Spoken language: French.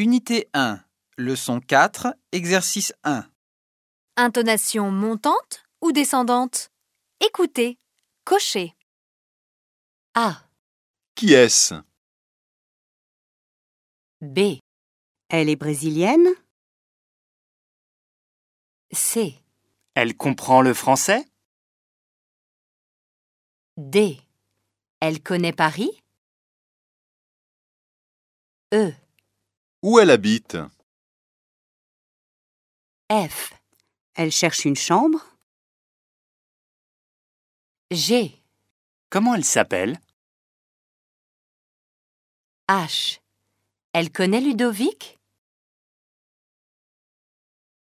Unité 1, leçon 4, exercice 1. Intonation montante ou descendante? Écoutez. Cochez. A. Qui est-ce? B. Elle est brésilienne? C. Elle comprend le français? D. Elle connaît Paris? E. Où elle habite? F. Elle cherche une chambre G. Comment elle s'appelle? H. Elle connaît Ludovic?